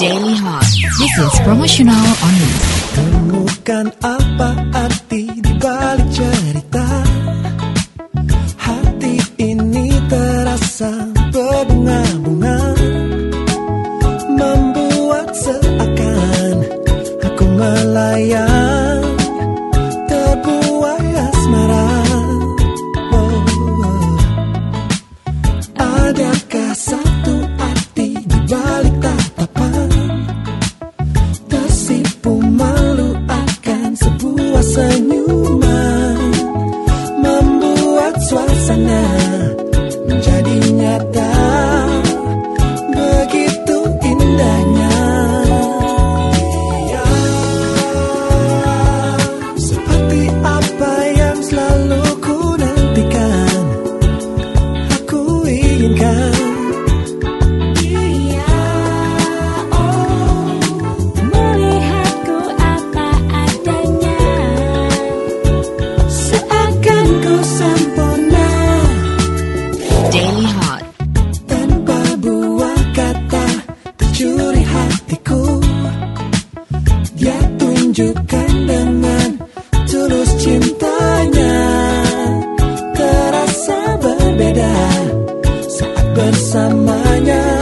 Daily Hot. This is promotional only. Temukan apa arti di balik cerita. Hati ini terasa berbunga-bunga. dengan tulus cintanya. Terasa berbeda saat bersamanya.